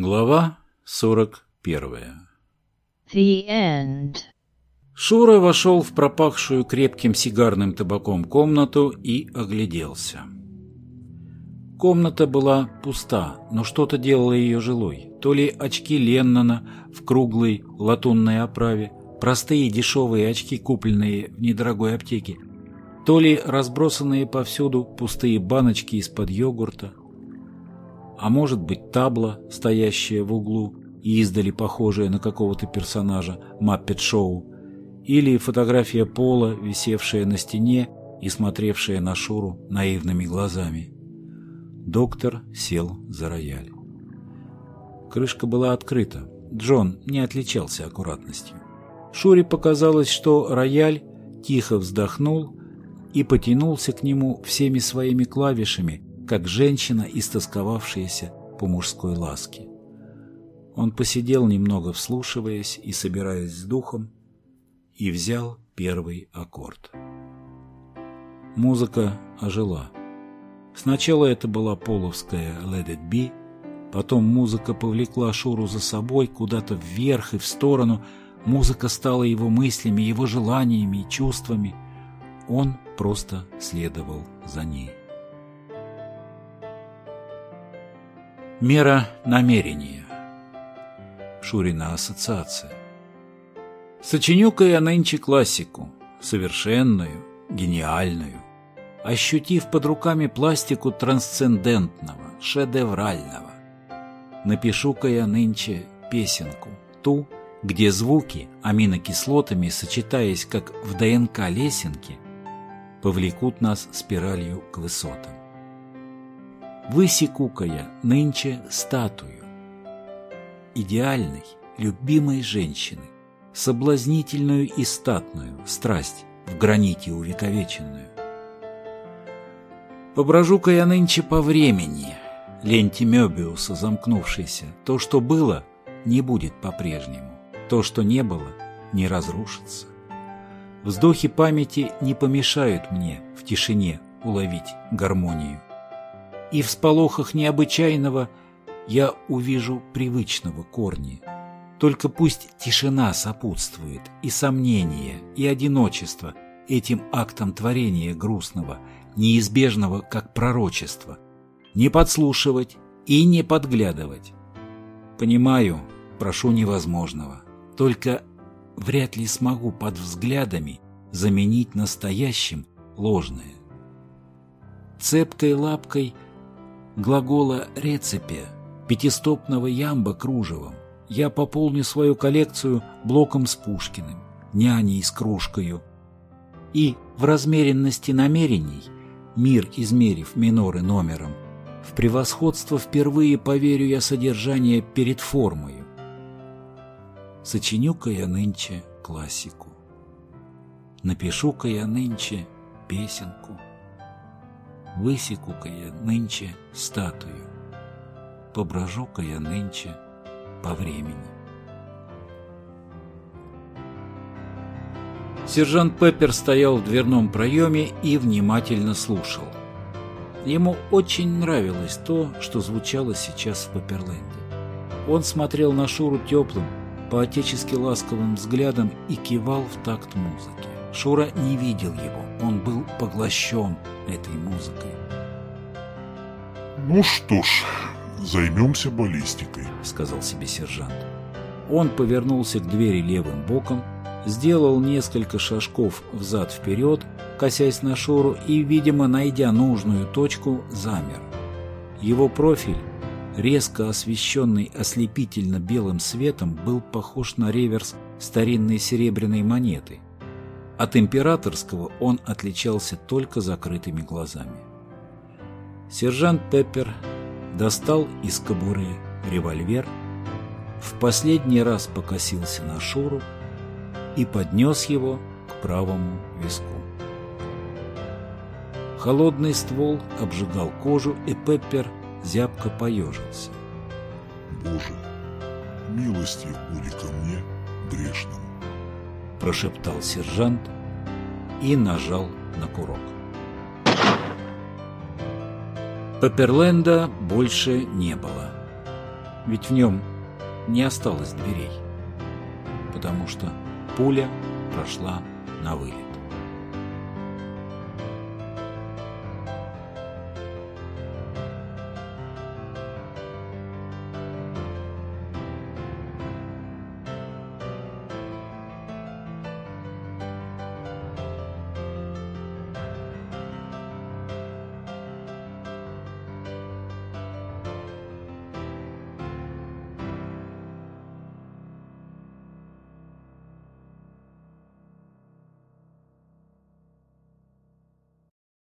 Глава 41 The End. Шура вошел в пропахшую крепким сигарным табаком комнату и огляделся. Комната была пуста, но что-то делало ее жилой. То ли очки Леннона в круглой латунной оправе, простые дешевые очки, купленные в недорогой аптеке, то ли разбросанные повсюду пустые баночки из-под йогурта, а может быть табла, стоящая в углу и издали похожая на какого-то персонажа Маппет-шоу, или фотография Пола, висевшая на стене и смотревшая на Шуру наивными глазами. Доктор сел за рояль. Крышка была открыта. Джон не отличался аккуратностью. Шуре показалось, что рояль тихо вздохнул и потянулся к нему всеми своими клавишами, как женщина, истосковавшаяся по мужской ласке. Он посидел немного, вслушиваясь и собираясь с духом, и взял первый аккорд. Музыка ожила. Сначала это была половская «Let it be», потом музыка повлекла Шуру за собой куда-то вверх и в сторону, музыка стала его мыслями, его желаниями и чувствами. Он просто следовал за ней. Мера намерения. Шурина ассоциация. Сочиню-ка я нынче классику, совершенную, гениальную, ощутив под руками пластику трансцендентного, шедеврального. Напишу-ка я нынче песенку, ту, где звуки аминокислотами, сочетаясь как в ДНК лесенки, повлекут нас спиралью к высотам. Высеку-ка я нынче статую идеальной, любимой женщины, соблазнительную и статную, страсть в граните увековеченную. Поброжу-ка я нынче по времени, ленте Мёбиуса замкнувшейся, то, что было, не будет по-прежнему, то, что не было, не разрушится. Вздохи памяти не помешают мне в тишине уловить гармонию и в сполохах необычайного я увижу привычного корни. Только пусть тишина сопутствует, и сомнение, и одиночество этим актом творения грустного, неизбежного как пророчество. Не подслушивать и не подглядывать. Понимаю, прошу невозможного. Только вряд ли смогу под взглядами заменить настоящим ложное. Цепкой лапкой – глагола «рецепе» пятистопного ямба кружевом. Я пополню свою коллекцию блоком с Пушкиным, няней с кружкою. И в размеренности намерений, мир измерив миноры номером, в превосходство впервые поверю я содержание перед формою. Сочиню-ка я нынче классику. Напишу-ка я нынче песенку высеку-ка я нынче статую, поброжу-ка я нынче по времени. Сержант Пеппер стоял в дверном проеме и внимательно слушал. Ему очень нравилось то, что звучало сейчас в Пепперленде. Он смотрел на Шуру теплым, по-отечески ласковым взглядом и кивал в такт музыки. Шура не видел его, он был поглощен этой музыкой. «Ну что ж, займемся баллистикой», — сказал себе сержант. Он повернулся к двери левым боком, сделал несколько шажков взад-вперед, косясь на Шуру и, видимо, найдя нужную точку, замер. Его профиль, резко освещенный ослепительно белым светом, был похож на реверс старинной серебряной монеты — от императорского он отличался только закрытыми глазами. Сержант Пеппер достал из кобуры револьвер, в последний раз покосился на Шуру и поднес его к правому виску. Холодный ствол обжигал кожу, и Пеппер зябко поежился. «Боже, милостив буди ко мне, грешному!» – прошептал сержант и нажал на курок. Пепперленда больше не было. Ведь в нем не осталось дверей, потому что пуля прошла на вылет.